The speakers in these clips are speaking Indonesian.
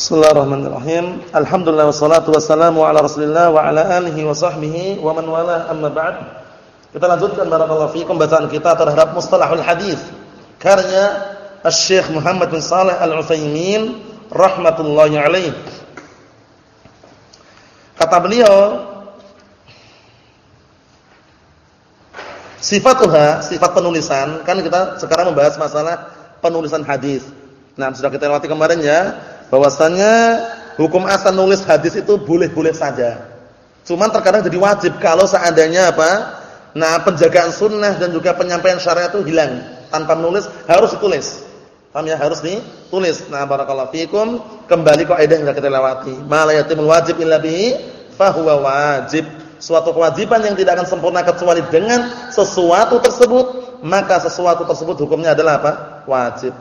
Bismillahirrahmanirrahim. Alhamdulillah wassalatu wassalamu ala Rasulillah wa ala alihi wa sahbihi wa man wala amma ba'd. Kita lanjutkan barakallahu fiikum bacaan kita terhadap mustalahul hadis karya Asy-Syaikh Muhammad bin Shalih Al-Utsaimin rahmatullahi alaih. Kata beliau Sifatuha, sifat penulisan, kan kita sekarang membahas masalah penulisan hadis. Nah, sudah kita lewati kemarin ya, bahwasannya hukum asal nulis hadis itu boleh-boleh saja. Cuman terkadang jadi wajib kalau seandainya apa? Nah, penjagaan sunnah dan juga penyampaian syariat itu hilang. Tanpa menulis harus ditulis. Paham ya? Harus ditulis. Nah, barakallahu fikum. Kembali kaidah yang kita lewati. Ma yatimul wajib illa bihi fahuwa wajib. Suatu kewajiban yang tidak akan sempurna kecuali dengan sesuatu tersebut, maka sesuatu tersebut hukumnya adalah apa? Wajib.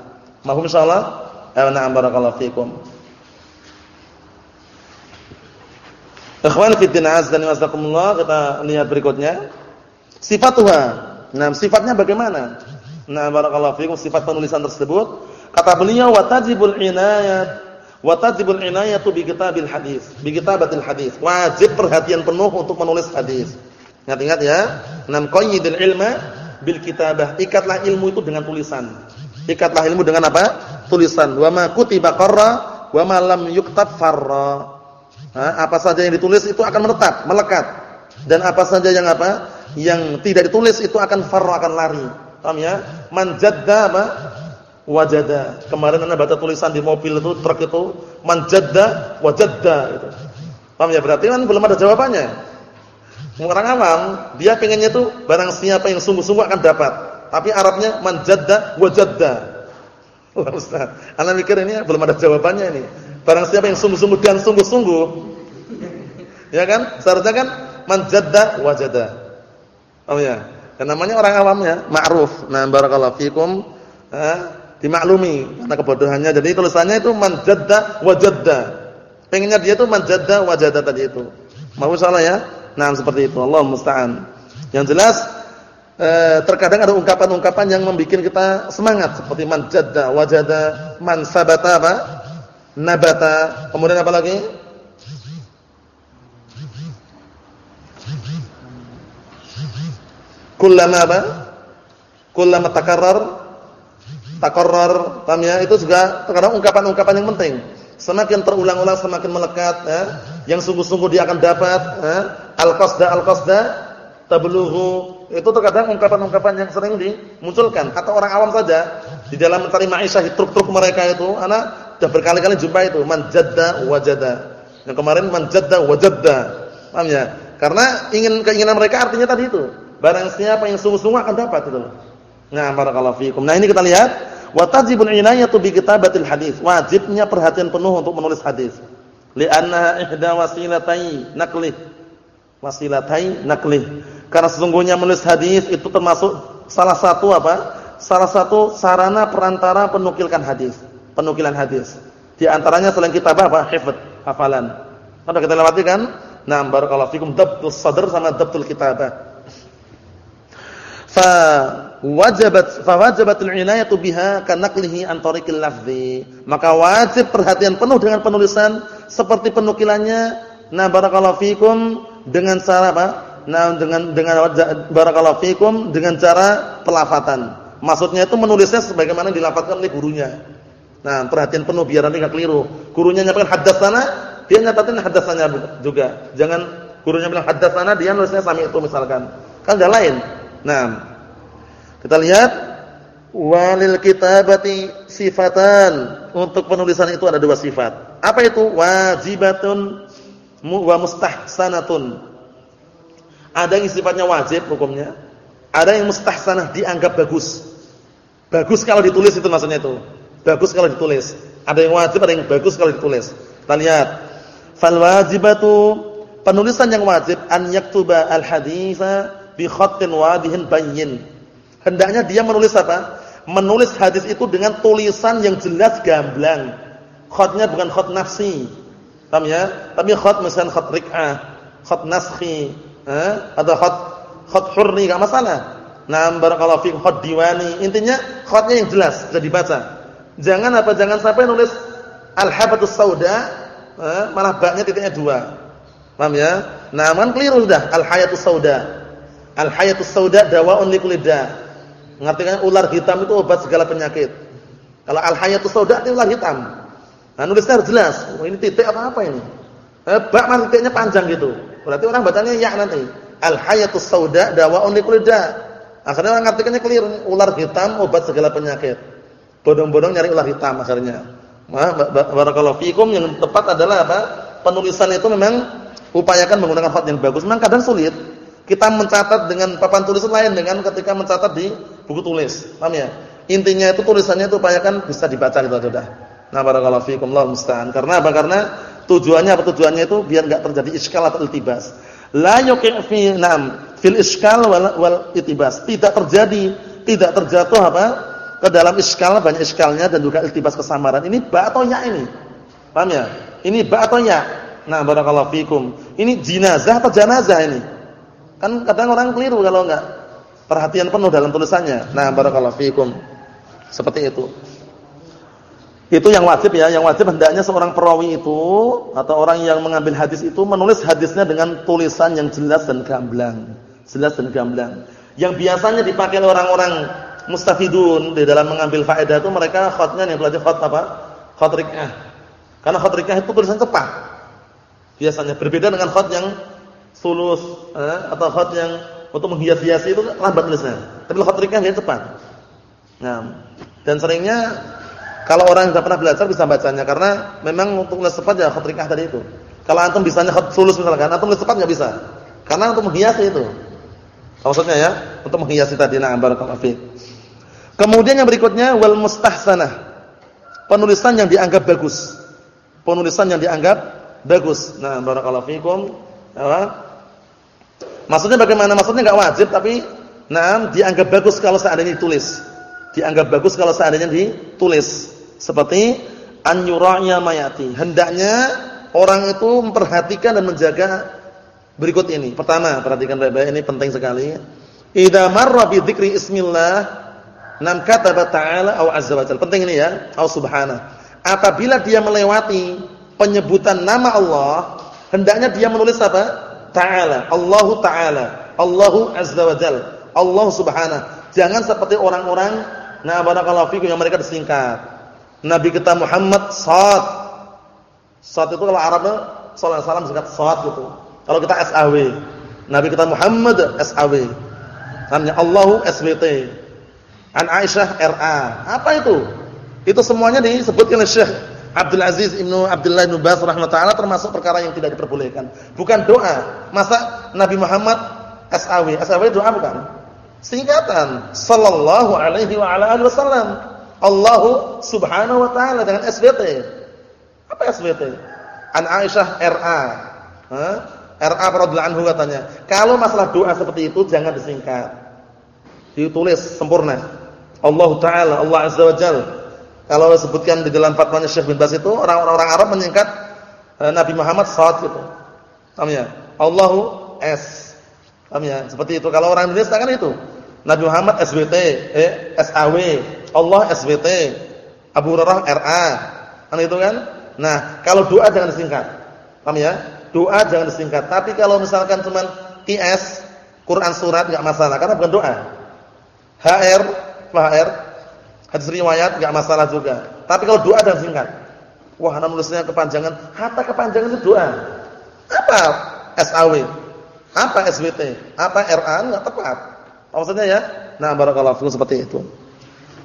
Mahum insyaallah? Eh, na'am barakallahu fikum. Ikhwan fi din azza wa jazakumullah, kita lihat berikutnya. Sifat Tuhan. Nah, sifatnya bagaimana? Nah, barakallahu fikum sifat penulisan tersebut. Kata beliau wa tajibul inayat wa tajibul inayatu bi kitabil hadis, bi kitabatil hadis. Wajib perhatian penuh untuk menulis hadis. Ingat-ingat ya. Nam qayyidil ilma bil kitabah. Ikatlah ilmu itu dengan tulisan. Ikatlah ilmu dengan apa? Tulisan. Wa ma kutiba qarra wa ma lam yuktab farra. apa saja yang ditulis itu akan menetap, melekat. Dan apa saja yang apa? Yang tidak ditulis itu akan farra akan lari. Paham ya? Man jadda apa? Wajada. Kemarin Anda baca tulisan di mobil itu, truk itu, man jadda wajadda itu. Paham ya? Berarti kan belum ada jawabannya. Orang awam, dia pengennya itu barang siapa yang sungguh-sungguh akan dapat. Tapi Arabnya manjadda wajadda. Wah Ustaz, Anda mikir ini belum ada jawabannya ini. Barang siapa yang sungguh-sungguh dan sungguh-sungguh. Ya kan? Seharusnya kan manjadda wajada. Oh ya. Dan namanya orang awamnya ma'ruf. Nah, barakallahu fikum. Eh, dimaklumi karena kebodohannya. Jadi tulisannya itu manjadda wajadda. Pengennya dia itu manjadda wajada tadi itu. Mau salah ya? Nah, seperti itu. Allah musta'an. Yang jelas Eh, terkadang ada ungkapan-ungkapan yang membuat kita semangat seperti man jadda wajada man sabata apa? Nabata. Kemudian apa lagi? Kullama apa? Kullama takarrar takarrar paham ya? Itu juga terkadang ungkapan-ungkapan yang penting. Semakin terulang-ulang semakin melekat ya. Yang sungguh-sungguh dia akan dapat ya. Al-qasda al-qasda tablughu itu terkadang ungkapan-ungkapan yang sering dimunculkan. Kata orang awam saja di dalam mencari maisha truk-truk mereka itu anak sudah berkali-kali jumpa itu man jadda wajada yang kemarin man jadda wajadda paham ya? Karena ingin keinginan mereka artinya tadi itu barang siapa yang sungguh-sungguh akan dapat itu. Nah barakallahu fikum nah ini kita lihat wa tajibul inayatu bi kitabatil hadis. Wajibnya perhatian penuh untuk menulis hadis. Li'annaha ihda wasilatai naqlih wasilatai naqlih karena sesungguhnya menulis hadis itu termasuk salah satu apa? Salah satu sarana perantara penukilkan hadis, penukilan hadis. Di antaranya selain kitabah apa? Hifdz, hafalan. Sudah kita lewati kan? Nah, barakallahu fikum dabtul sadr sama dabtul kitabah. Fa wajabat fa wajabatul inayatu biha ka naqlihi an tariqil lafzi. Maka wajib perhatian penuh dengan penulisan seperti penukilannya. Nah, barakallahu fikum dengan cara apa? Nah, dengan dengan barakallahu fikum dengan cara pelafatan. Maksudnya itu menulisnya sebagaimana dilafalkan oleh gurunya. Nah, perhatian penuh biar nanti enggak keliru. Gurunya nyatakan haddatsana, dia nyatakan haddatsanya juga. Jangan gurunya bilang haddatsana, dia nulisnya sami itu misalkan. Kan ada lain. Nah, kita lihat walil kitabati sifatan. Untuk penulisan itu ada dua sifat. Apa itu? Wajibatun wa mustahsanatun. Ada yang sifatnya wajib hukumnya, ada yang mustahsanah dianggap bagus. Bagus kalau ditulis itu maksudnya itu. Bagus kalau ditulis. Ada yang wajib, ada yang bagus kalau ditulis. Kita lihat. Fal wajibatu penulisan yang wajib an yaktuba al haditsa bi khatin wadihin bayyin. Hendaknya dia menulis apa? Menulis hadis itu dengan tulisan yang jelas gamblang. Khatnya bukan khat nafsi. Paham ya? Tapi khat misalnya khat rik'ah, khat naskhi, eh, atau khat khat hurri enggak masalah. Nah, barakallahu fiik khat diwani. Intinya khatnya yang jelas bisa dibaca. Jangan apa jangan sampai nulis al-habatus sauda eh, malah baknya titiknya dua. Paham ya? Namun keliru sudah al-hayatus sauda. Al-hayatus sauda dawaun likulli da. Mengartikan ular hitam itu obat segala penyakit. Kalau al-hayatus sauda itu ular hitam. Nah, nulisnya harus jelas. Oh, ini titik apa apa ini? Eh, bak titiknya panjang gitu. Berarti orang bacanya ya nanti. Al-hayatus sauda dawaun likulli. Akhirnya orang ngartikannya keliru. Ular hitam obat segala penyakit. Bodong-bodong nyari ular hitam akhirnya. Nah, barakallahu fikum yang tepat adalah apa? Penulisan itu memang upayakan menggunakan hot yang bagus. Memang kadang sulit. Kita mencatat dengan papan tulis lain dengan ketika mencatat di buku tulis. Paham ya? Intinya itu tulisannya itu upayakan bisa dibaca gitu sudah. Nah, barakallahu fikum Allah musta'an. Karena apa? Karena tujuannya apa tujuannya itu biar enggak terjadi iskal atau iltibas. La yuqi' fi nam fil iskal wal, wal itibas. Tidak terjadi, tidak terjatuh apa? ke dalam iskal banyak iskalnya dan juga iltibas kesamaran. Ini ba atau ya ini? Paham ya? Ini ba atau ya? Nah, barakallahu fikum. Ini jenazah atau janazah ini? Kan kadang orang keliru kalau enggak perhatian penuh dalam tulisannya. Nah, barakallahu fikum. Seperti itu. Itu yang wajib ya, yang wajib hendaknya seorang perawi itu atau orang yang mengambil hadis itu menulis hadisnya dengan tulisan yang jelas dan gamblang. Jelas dan gamblang. Yang biasanya dipakai orang-orang mustafidun di dalam mengambil faedah itu mereka khotnya yang belajar khot apa? Khot rik'ah. Karena khot rik'ah itu tulisan cepat. Biasanya berbeda dengan khot yang sulus eh, atau khot yang untuk menghias-hias itu lambat tulisnya. Tapi khot rik'ah dia cepat. Nah, dan seringnya kalau orang yang tidak pernah belajar bisa bacanya karena memang untuk nulis cepat ya khot rik'ah tadi itu. Kalau antum bisanya khot sulus misalkan, antum nulis cepat enggak bisa. Karena untuk menghiasi itu. Maksudnya ya, untuk menghiasi tadi na'am barakallahu fiik. Kemudian yang berikutnya wal mustahsanah. Penulisan yang dianggap bagus. Penulisan yang dianggap bagus. Nah, barakallahu fikum. Apa? Maksudnya bagaimana? Maksudnya enggak wajib tapi nah dianggap bagus kalau seandainya ditulis. Dianggap bagus kalau seandainya ditulis. Seperti an mayati. Hendaknya orang itu memperhatikan dan menjaga berikut ini. Pertama, perhatikan baik-baik ini penting sekali. Idza marra bi dzikri ismillah Nam kataba ta'ala au azza wa jalla. Penting ini ya, au subhana. Apabila dia melewati penyebutan nama Allah, hendaknya dia menulis apa? Ta'ala, Allahu ta'ala, Allahu azza wa jalla, Allah subhana. Jangan seperti orang-orang nah barakallahu fikum yang mereka disingkat. Nabi kita Muhammad sad. Sad itu kalau Arabnya sallallahu alaihi wasallam singkat sad gitu. Kalau kita SAW. Nabi kita Muhammad SAW. Namanya Allahu SWT. An Aisyah RA. Apa itu? Itu semuanya disebutkan oleh Syekh Abdul Aziz Ibnu Abdullah Ibnu Baz rahimahutaala termasuk perkara yang tidak diperbolehkan. Bukan doa. Masa Nabi Muhammad SAW? SAW doa bukan? Singkatan. Sallallahu alaihi wa ala alihi wasallam. Allahu subhanahu wa ta'ala dengan SBT. Apa SBT? An Aisyah RA. Hah? RA radhiyallahu anhu katanya. Kalau masalah doa seperti itu jangan disingkat. Ditulis sempurna. Allah Taala, Allah Azza wa Jalla. Kalau disebutkan di dalam fatwanya Syekh bin Bas itu orang-orang Arab menyingkat eh, Nabi Muhammad Saad gitu. Paham ya? Allahu S. Paham ya? Seperti itu. Kalau orang Indonesia kan itu. Nabi Muhammad SWT, eh SAW, Allah SWT, Abu Hurairah RA. Kan itu kan? Nah, kalau doa jangan disingkat. Paham ya? Doa jangan disingkat. Tapi kalau misalkan cuman IS, Quran surat enggak masalah karena bukan doa. HR HR hadis riwayat enggak masalah juga. Tapi kalau doa dan singkat. Wah, ana nulisnya kepanjangan, hatta kepanjangan itu doa. Apa SAW? Apa SWT? Apa RA? Enggak tepat. Maksudnya ya? Nah, barakallahu fikum seperti itu.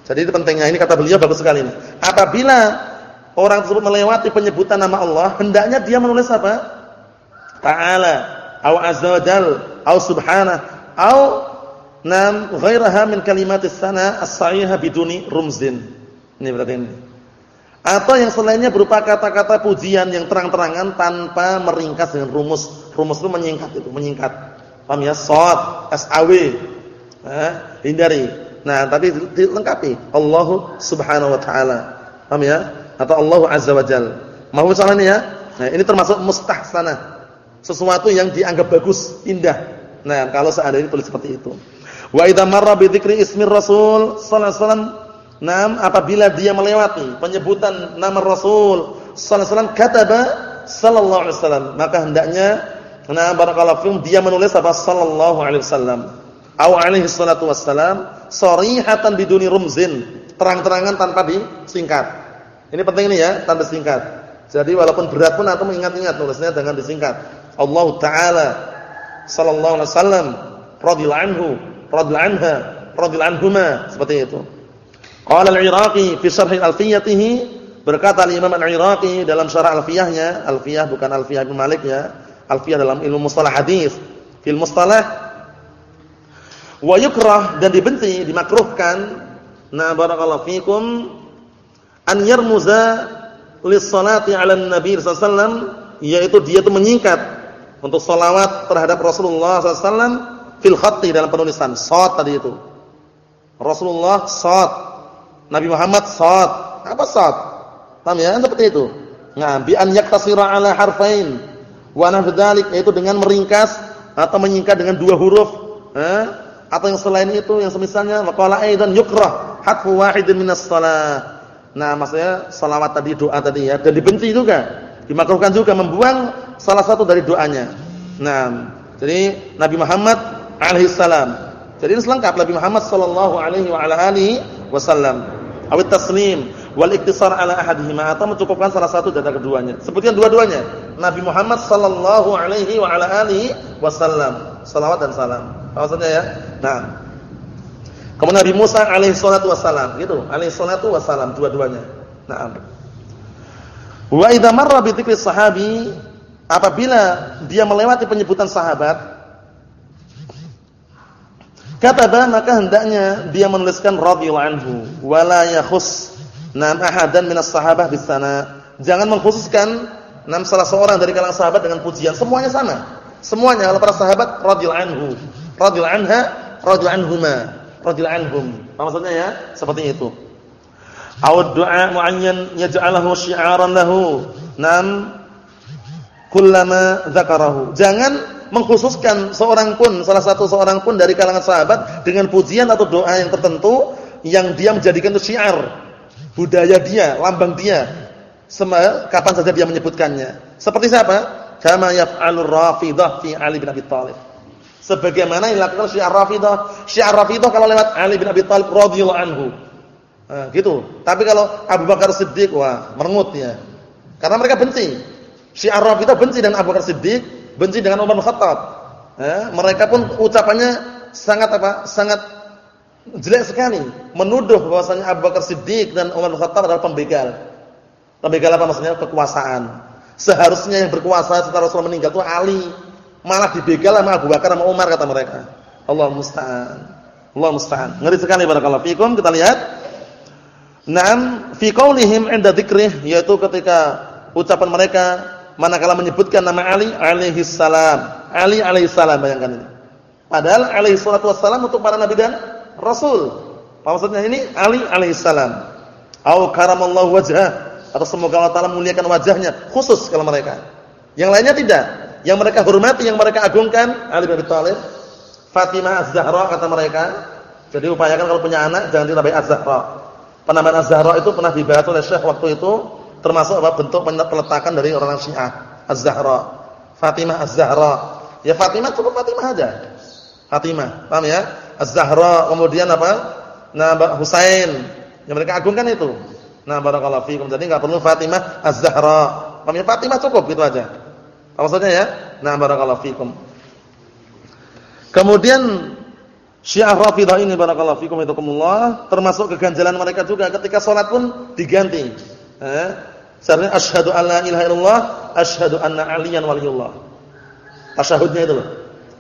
Jadi itu pentingnya ini kata beliau bagus sekali ini. Apabila orang tersebut melewati penyebutan nama Allah, hendaknya dia menulis apa? Ta'ala, au azza wa jal, au subhanah, au Nam ghairaha min kalimatis sana as-sahihah biduni rumzin. Ini berarti ini. Atau yang selainnya berupa kata-kata pujian yang terang-terangan tanpa meringkas dengan rumus. Rumus itu menyingkat itu, menyingkat. Paham ya? Shad, SAW. Eh, hindari. Nah, tapi dilengkapi. Allahu subhanahu wa ta'ala. Paham ya? Atau Allahu azza wa jal. Mau ini ya? Nah, ini termasuk mustahsanah. Sesuatu yang dianggap bagus, indah. Nah, kalau seandainya tulis seperti itu. Wa idza marra bi dzikri ismi Rasul sallallahu alaihi wasallam Nam apabila dia melewati penyebutan nama Rasul sallallahu alaihi wasallam kataba sallallahu alaihi wasallam maka hendaknya nah barakallahu fikum dia menulis apa sallallahu alaihi wasallam au alaihi salatu wassalam sharihatan biduni rumzin terang-terangan tanpa disingkat. Ini penting ini ya tanpa disingkat. Jadi walaupun berat pun atau mengingat-ingat tulisnya dengan disingkat. Allah taala sallallahu alaihi wasallam radhiyallahu anhu radhiyallahu anha radhiyallahu anhuma seperti itu. Qala al-iraqi fi syarh alfiyatihi berkata al-imam al-iraqi dalam syarah alfiyahnya alfiyah bukan alfiyah Ibnu Malik ya alfiyah dalam ilmu mustalah hadis. Fil mustalah wa yukrah dan dibenci dimakruhkan. Na barakallahu fikum. An yarmuza lis salati 'ala nabi sallallahu yaitu dia itu menyingkat untuk salawat terhadap Rasulullah sallallahu fil khatti dalam penulisan. Shad tadi itu. Rasulullah shad Nabi Muhammad shad apa shad paham ya? Seperti itu. Nah bi an yaktasira ala harfain. Wa nahdzalik yaitu dengan meringkas atau menyingkat dengan dua huruf eh? Atau yang selain itu yang semisalnya waqala aidan yukrah hatfu wahidin minas shalah. Nah, maksudnya salawat tadi doa tadi ya dan dibenci juga. Dimakruhkan juga membuang salah satu dari doanya. Nah, jadi Nabi Muhammad alaihi salam. Jadi ini selengkap Nabi Muhammad sallallahu alaihi wa ala alihi wasallam. Awit taslim wal iktisar ala ahadihima atau mencukupkan salah satu dari keduanya. Sebutkan dua-duanya. Nabi Muhammad sallallahu alaihi wa ala alihi wasallam. Salawat dan salam. Maksudnya ya. Nah. Kemudian Nabi Musa alaihi salatu gitu. Alaihi salatu dua-duanya. Naam. Wa idza marra bi dzikri sahabi apabila dia melewati penyebutan sahabat kataba maka hendaknya dia menuliskan radhiyallahu anhu wala yakhus nam ahadan minas sahabah bisana. Jangan mengkhususkan nam salah seorang dari kalangan sahabat dengan pujian, semuanya sama. Semuanya kalau para sahabat radhiyallahu anhu radhiyallahu anha, radhiyallahu anhuma, radhiyallahu anhum. Maksudnya ya? Seperti itu. Aw du'a mu'ayyan yaj'alahu syi'aran lahu. Nam kullama dzakarahu. Jangan mengkhususkan seorang pun, salah satu seorang pun dari kalangan sahabat dengan pujian atau doa yang tertentu yang dia menjadikan itu syiar, budaya dia, lambang dia. Semua kapan saja dia menyebutkannya. Seperti siapa? Kama yaf'alur Rafidah fi Ali bin Abi Thalib sebagaimana yang dilakukan Syiah Rafidhah. Syiah Rafidhah kalau lewat Ali bin Abi Thalib radhiyallahu anhu. Nah, gitu. Tapi kalau Abu Bakar Siddiq wah, merengut ya. Karena mereka benci. Syiah Rafidhah benci dengan Abu Bakar Siddiq, benci dengan Umar bin Khattab. Eh, mereka pun ucapannya sangat apa? Sangat jelek sekali, menuduh bahwasanya Abu Bakar Siddiq dan Umar bin Khattab adalah pembegal. Pembegal apa maksudnya? Kekuasaan. Seharusnya yang berkuasa setelah Rasulullah meninggal itu Ali malah dibegal sama Abu Bakar sama Umar kata mereka. Allah musta'an. Allah musta'an. Ngeri sekali barakallahu fikum. Kita lihat. Naam fi qaulihim 'inda dzikrih yaitu ketika ucapan mereka manakala menyebutkan nama Ali alaihi salam. Ali alaihi salam bayangkan ini. Padahal alaihi salatu wassalam untuk para nabi dan rasul. Maksudnya ini Ali alaihi salam. Au karamallahu wajhah atau semoga Allah taala muliakan wajahnya khusus kalau mereka. Yang lainnya tidak yang mereka hormati, yang mereka agungkan Ali bin Abi Thalib, Fatimah Az-Zahra kata mereka. Jadi upayakan kalau punya anak jangan ditambahi Az-Zahra. Penambahan Az-Zahra itu pernah dibahas oleh Syekh waktu itu termasuk apa bentuk peletakan dari orang Syiah Az-Zahra. Fatimah Az-Zahra. Ya Fatimah cukup Fatimah aja. Fatimah, paham ya? Az-Zahra, kemudian apa? Nah, Husain. Yang mereka agungkan itu. Nah, barakallahu fiikum. Jadi enggak perlu Fatimah Az-Zahra. Paham ya? Fatimah cukup gitu aja. Maksudnya ya? Nah, barakallahu fikum. Kemudian Syiah Rafidah ini barakallahu fikum hitakumullah termasuk keganjalan mereka juga ketika salat pun diganti. Eh? Sebenarnya asyhadu alla ilaha illallah, asyhadu anna aliyan waliyullah. Tasyahudnya itu loh.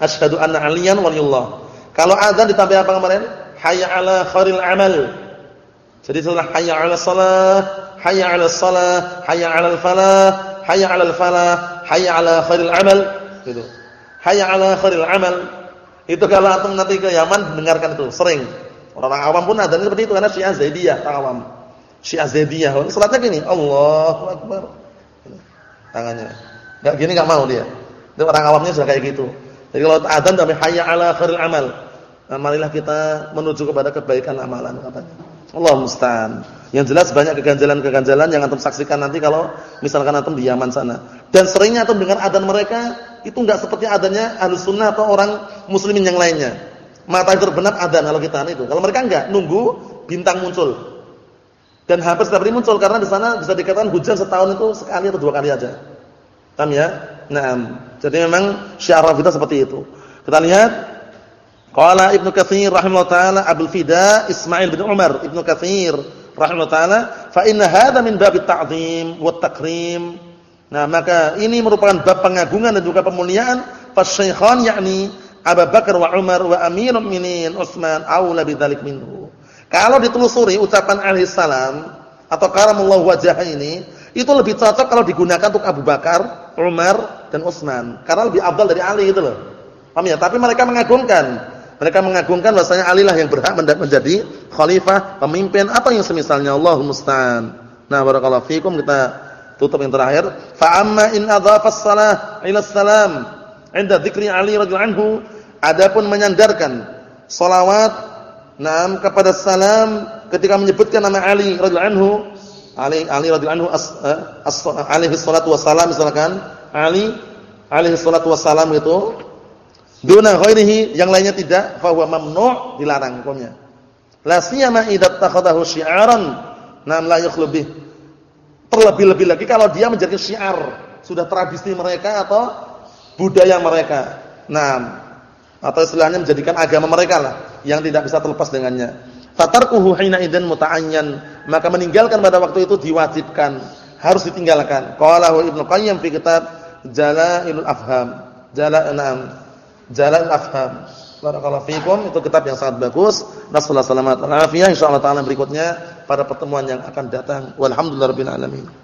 Asyhadu anna aliyan waliyullah. Kalau azan ditambah apa kemarin? Hayya ala khairil amal. Jadi setelah hayya ala salah, hayya ala salah, hayya ala falah, hayya ala falah, hayya ala khairil amal gitu. Hayya ala khairil amal. Itu kalau antum nanti ke Yaman dengarkan itu sering. Orang awam pun ada seperti itu karena Syiah Zaidiyah awam. Syiah Zaidiyah. Salatnya gini, Allahu akbar. Tangannya. Enggak gini enggak mau dia. Itu orang awamnya sudah kayak gitu. Jadi kalau adzan tapi hayya ala khairil amal. Nah, marilah kita menuju kepada kebaikan amalan katanya. Allah musta'an. Yang jelas banyak keganjalan-keganjalan yang antum saksikan nanti kalau misalkan antum di Yaman sana. Dan seringnya antum dengar adzan mereka itu enggak seperti adanya Ahlus Sunnah atau orang muslimin yang lainnya. Mata terbenam adzan kalau kita itu. Kalau mereka enggak, nunggu bintang muncul. Dan hampir setiap hari muncul karena di sana bisa dikatakan hujan setahun itu sekali atau dua kali aja. Paham ya? Nah, jadi memang syiar kita seperti itu. Kita lihat Qala Ibnu Katsir rahimahullah taala Abdul Fida Ismail bin Umar Ibnu Katsir rahimahullah taala fa inna hadza min bab ta'zim wa takrim. Nah, maka ini merupakan bab pengagungan dan juga pemuliaan fasyaikhan yakni Abu Bakar wa Umar wa Amirul Mukminin Utsman aula bidzalik minhu. Kalau ditelusuri ucapan alaihi salam atau karamallahu wajah ini itu lebih cocok kalau digunakan untuk Abu Bakar, Umar dan Utsman karena lebih afdal dari Ali itu loh. Paham ya? Tapi mereka mengagungkan mereka mengagungkan bahasanya Ali lah yang berhak menjadi khalifah, pemimpin atau yang semisalnya Allah musta'an. Nah, barakallahu fikum kita tutup yang terakhir. Fa amma in adhafa as-salah ila salam 'inda dzikri Ali radhiyallahu anhu, adapun menyandarkan salawat nam kepada salam ketika menyebutkan nama Ali radhiyallahu anhu, Ali Ali radhiyallahu anhu as, eh, alaihi salatu wassalam misalkan Ali alaihi salatu wassalam itu Duna ghairihi yang lainnya tidak fa huwa mamnu' dilarang hukumnya. La siyama idza takhadahu syi'aran nam la yakhlu. Terlebih-lebih lagi kalau dia menjadi syiar, sudah tradisi mereka atau budaya mereka. Nah, atau istilahnya menjadikan agama mereka lah yang tidak bisa terlepas dengannya. Fatarkuhu hina idzan muta'ayyan, maka meninggalkan pada waktu itu diwajibkan, harus ditinggalkan. Qala Ibnu Qayyim fi kitab Jalailul Afham. Jala' Jalan Afham. Barakallahu fikum, itu kitab yang sangat bagus. Nasallahu salamat wal afiyah insyaallah taala berikutnya pada pertemuan yang akan datang. Walhamdulillahirabbil alamin.